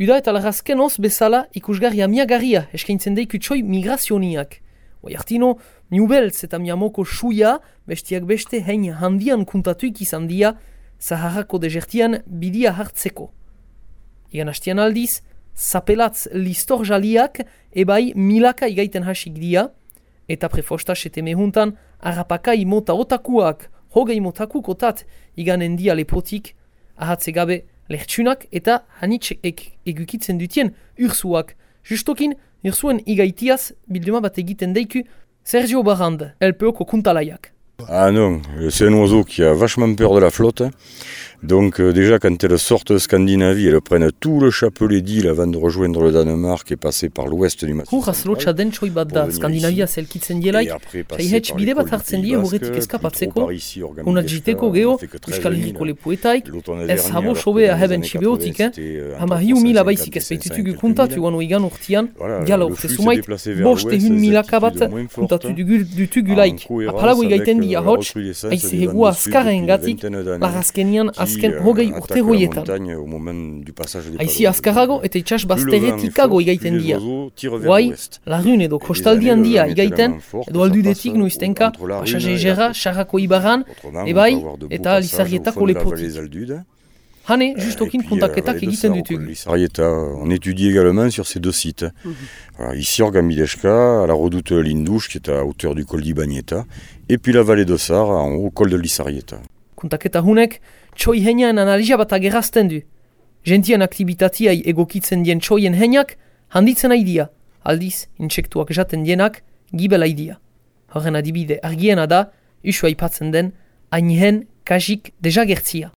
Uda eta lagazken oz bezala ikusgarri amiagarria eskaintzen deiku txoi migrazioniak. Oi hartino, niubeltz eta miamoko suia bestiak beste hein handian kuntatuik izan dia Zaharrako desertian bidia hartzeko. Igan hastian aldiz, zapelatz listor jaliak ebai milaka igaiten hasik dia, eta prefosta sete mehuntan, harrapaka imota otakuak, hogei motakuk otat iganen dia lepotik, ahatze gabe lertsunak eta hanitz egukitzen dutien ursuak. Justokin, ursuen igaitiaz bilduma bat egiten deiku Sergio Barand, elpeoko kuntalaiak. Ah non, c'est un oiseau qui a vachement peur de la flotte. Donc euh, déjà quand elles sortent de Scandinavie, elles prennent tout le chapelet d'île avant de rejoindre le Danemark et passer par l'ouest du massif. Hurraz lotxa den txoi bat da, Skandinavia zelkitzen dielaik, saihetx bide bat hartzen die horretik eskapatzeko, unat jiteko geho, Euskal Herriko lepuetaik, ez habo sobea heben txibeotik, hama hiu mila baizik ez behitutugu kuntatu guano igan urtian, gala urte sumait, boste hun milaka bat kuntatu dutugu laik. Apalago igaiten di ahots, aize hegua azkaren gatik, larazkenian azken hogei urte hoietan. Aizi azkarago eta itxas bazteretikago igaiten dia. Guai, larun edo kostaldian dia igaiten, edo aldudetik nuiztenka, pasaje jera, xarrako ibaran, ebai, eta lizarrietako lepotik. Hane, justokin kontaketak egiten dutugu. Lizarrieta, on étudie également sur ces deux sites. Voilà, ici, Orgamileshka, à la redoute Lindouche, qui est à hauteur du col d'Ibagneta, et puis la vallée de Sar, en haut col de Lissarieta. Kontaketa hunek, txoi heinean analizia bat agerazten du. Gentien aktibitatiai egokitzen dien txoien heinak, handitzen aidia. Aldiz, insektuak esaten dienak, gibela aidia. Horren adibide argiena da, usua ipatzen den, ainihen kasik dejagertzia.